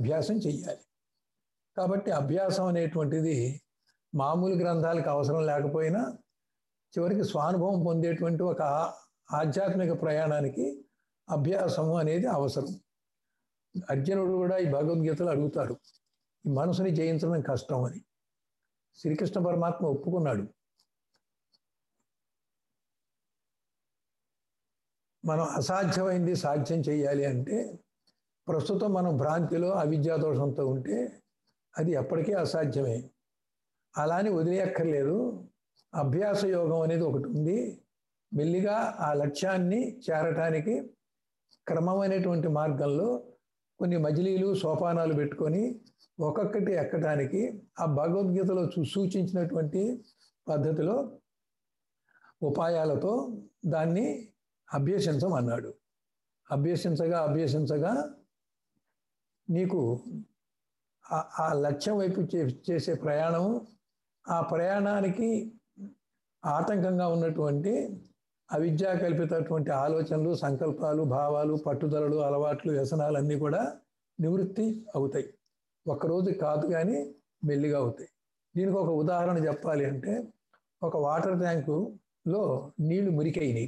అభ్యాసం చెయ్యాలి. కాబట్టి అభ్యాసం అనేటువంటిది మామూలు గ్రంథాలకు అవసరం లేకపోయినా చివరికి స్వానుభవం పొందేటువంటి ఒక ఆధ్యాత్మిక ప్రయాణానికి అభ్యాసము అనేది అవసరం. అర్జునుడు కూడా ఈ భగవద్గీతలు అడుగుతాడు ఈ మనసుని జయించడం కష్టం అని. శ్రీకృష్ణ పరమాత్మ ఒప్పుకున్నాడు. మనం అసాధ్యమైంది సాధ్యం చేయాలి అంటే ప్రస్తుతం మనం భ్రాంతిలో అవిద్యాదోషంతో ఉంటే అది ఎప్పటికీ అసాధ్యమే. అలానే వదిలేయక్కర్లేదు. అభ్యాస యోగం అనేది ఒకటి ఉంది. మెల్లిగా ఆ లక్ష్యాన్ని చేరటానికి క్రమమైనటువంటి మార్గంలో కొన్ని మజిలీలు సోపానాలు పెట్టుకొని ఒక్కొక్కటి ఎక్కడానికి ఆ భగవద్గీతలో సూచించినటువంటి పద్ధతిలో ఉపాయాలతో దాన్ని అభ్యసించమన్నాడు. అభ్యసించగా అభ్యసించగా నీకు ఆ లక్ష్యం వైపు చేసే ప్రయాణం ఆ ప్రయాణానికి ఆటంకంగా ఉన్నటువంటి అవిద్యా కల్పితటువంటి ఆలోచనలు సంకల్పాలు భావాలు పట్టుదలలు అలవాట్లు వ్యసనాలు అన్నీ కూడా నివృత్తి అవుతాయి. ఒక్కరోజు కాదు కానీ మెల్లిగా అవుతాయి. దీనికి ఒక ఉదాహరణ చెప్పాలి అంటే ఒక వాటర్ ట్యాంకులో నీళ్ళు మురికైనవి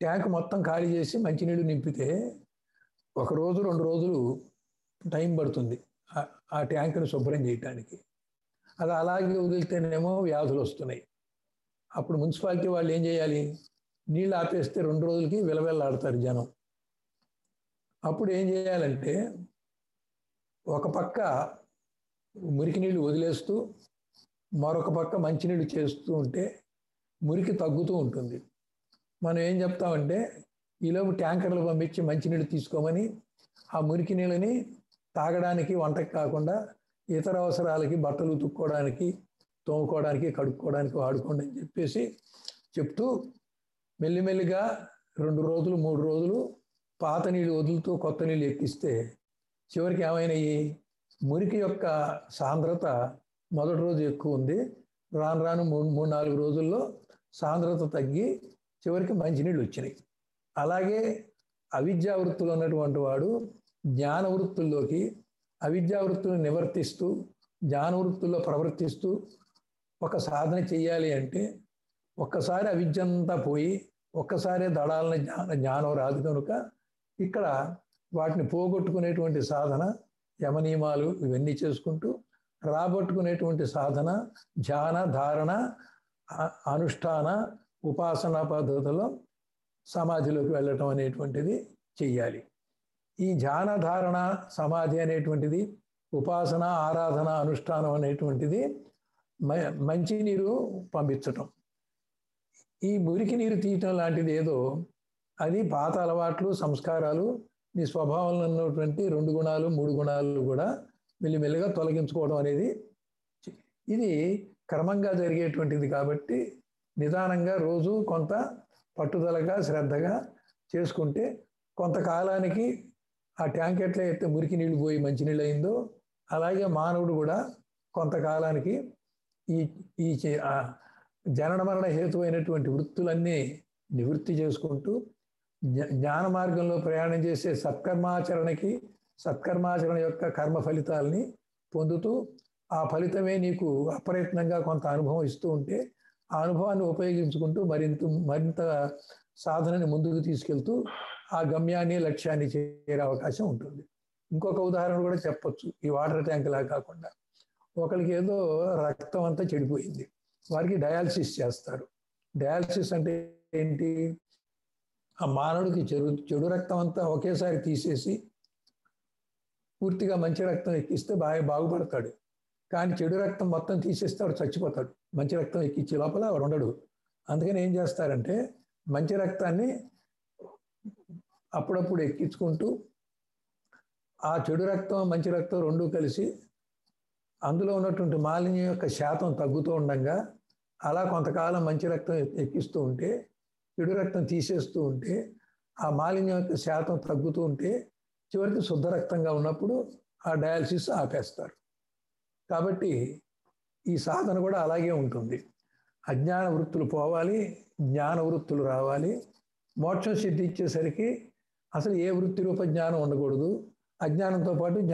ట్యాంక్ మొత్తం ఖాళీ చేసి మంచినీళ్ళు నింపితే ఒక రోజు రెండు రోజులు టైం పడుతుంది ఆ ట్యాంక్ను శుభ్రం చేయటానికి. అది అలాగే వదిలితేనేమో వ్యాధులు వస్తున్నాయి. అప్పుడు మున్సిపాలిటీ వాళ్ళు ఏం చేయాలి? నీళ్ళు ఆపేస్తే రెండు రోజులకి విలవెల్లాడతారు జనం. అప్పుడు ఏం చేయాలంటే ఒక పక్క మురికి నీళ్ళు వదిలేస్తూ మరొక పక్క మంచినీళ్ళు చేస్తూ ఉంటే మురికి తగ్గుతూ ఉంటుంది. మనం ఏం చెప్తామంటే ఈలోపు ట్యాంకర్లు పంపించి మంచినీళ్ళు తీసుకోమని ఆ మురికి నీళ్ళని తాగడానికి వంటకి కాకుండా ఇతర అవసరాలకి బట్టలు ఉతుక్కోవడానికి తోముకోవడానికి కడుక్కోవడానికి వాడుకోండి అని చెప్పేసి చెప్తూ మెల్లిమెల్లిగా రెండు రోజులు మూడు రోజులు పాత నీళ్ళు వదులుతూ కొత్త నీళ్ళు ఎక్కిస్తే చివరికి ఏమైనాయి? మురికి యొక్క సాంద్రత మొదటి రోజు ఎక్కువ ఉంది. రాను రాను మూడు మూడు నాలుగు రోజుల్లో సాంద్రత తగ్గి చివరికి మంచినీళ్ళు వచ్చినాయి. అలాగే అవిద్యా వృత్తులు ఉన్నటువంటి వాడు జ్ఞాన వృత్తుల్లోకి అవిద్యా వృత్తులను నివర్తిస్తూ జ్ఞాన వృత్తుల్లో ప్రవర్తిస్తూ ఒక సాధన చెయ్యాలి అంటే ఒక్కసారి అవిద్యంతా పోయి ఒక్కసారి దళాలని జ్ఞాన జ్ఞానం రాదు కనుక ఇక్కడ వాటిని పోగొట్టుకునేటువంటి సాధన యమనియమాలు ఇవన్నీ చేసుకుంటూ రాబట్టుకునేటువంటి సాధన ధ్యాన ధారణ అనుష్ఠాన ఉపాసనా పద్ధతిలో సమాధిలోకి వెళ్ళటం అనేటువంటిది చెయ్యాలి. ఈ ధ్యాన ధారణ సమాధి అనేటువంటిది ఉపాసన ఆరాధన అనుష్ఠానం అనేటువంటిది మంచినీరు పంపించటం. ఈ మురికి నీరు తీయటం లాంటిది ఏదో అది పాత అలవాట్లు సంస్కారాలు నీ స్వభావంలో ఉన్నటువంటి రెండు గుణాలు మూడు గుణాలు కూడా మెల్లిమెల్లిగా తొలగించుకోవడం అనేది ఇది క్రమంగా జరిగేటువంటిది కాబట్టి నిదానంగా రోజు కొంత పట్టుదలగా శ్రద్ధగా చేసుకుంటే కొంతకాలానికి ఆ ట్యాంక్ ఎట్లా అయితే మురికి నీళ్ళు పోయి మంచినీళ్ళు అయిందో అలాగే మానవుడు కూడా కొంతకాలానికి ఈ ఈ జనన మరణ హేతువైనటువంటి వృత్తులన్నీ నివృత్తి చేసుకుంటూ జ్ఞాన మార్గంలో ప్రయాణం చేసే సత్కర్మాచరణకి సత్కర్మాచరణ యొక్క కర్మ ఫలితాలని పొందుతూ ఆ ఫలితమే నీకు అప్రయత్నంగా కొంత అనుభవం ఇస్తూ ఉంటే ఆ అనుభవాన్ని ఉపయోగించుకుంటూ మరింత మరింత సాధనని ముందుకు తీసుకెళ్తూ ఆ గమ్యాన్ని లక్ష్యాన్ని చేరే అవకాశం ఉంటుంది. ఇంకొక ఉదాహరణ కూడా చెప్పొచ్చు. ఈ వాటర్ ట్యాంక్ లా కాకుండా. ఒకరికి ఏదో రక్తం అంతా చెడిపోయింది. వారికి డయాలసిస్ చేస్తారు. డయాలసిస్ అంటే ఏంటి? ఆ మానవుడికి చెడు చెడు రక్తం అంతా ఒకేసారి తీసేసి పూర్తిగా మంచి రక్తం ఎక్కిస్తే బాగా బాగుపడతాడు. కానీ చెడు రక్తం మొత్తం తీసేస్తాడు చచ్చిపోతాడు. మంచి రక్తం ఎక్కించే లోపల వాడు ఉండడు. అందుకని ఏం చేస్తారంటే మంచి రక్తాన్ని అప్పుడప్పుడు ఎక్కించుకుంటూ ఆ చెడు రక్తం మంచి రక్తం రెండు కలిసి అందులో ఉన్నటువంటి మాలిన్యం యొక్క శాతం తగ్గుతూ ఉండగా అలా కొంతకాలం మంచి రక్తం ఎక్కిస్తూ ఉంటే చెడు రక్తం తీసేస్తూ ఉంటే ఆ మాలిన్యం యొక్క శాతం తగ్గుతూ ఉంటే చివరికి శుద్ధ రక్తంగా ఉన్నప్పుడు ఆ డయాలసిస్ ఆపేస్తారు. కాబట్టి ఈ సాధన కూడా అలాగే ఉంటుంది. అజ్ఞాన వృత్తులు పోవాలి జ్ఞాన వృత్తులు రావాలి. మోక్షం సిద్ధించేసరికి అసలు ఏ వృత్తి రూప జ్ఞానం ఉండకూడదు. అజ్ఞానంతో పాటు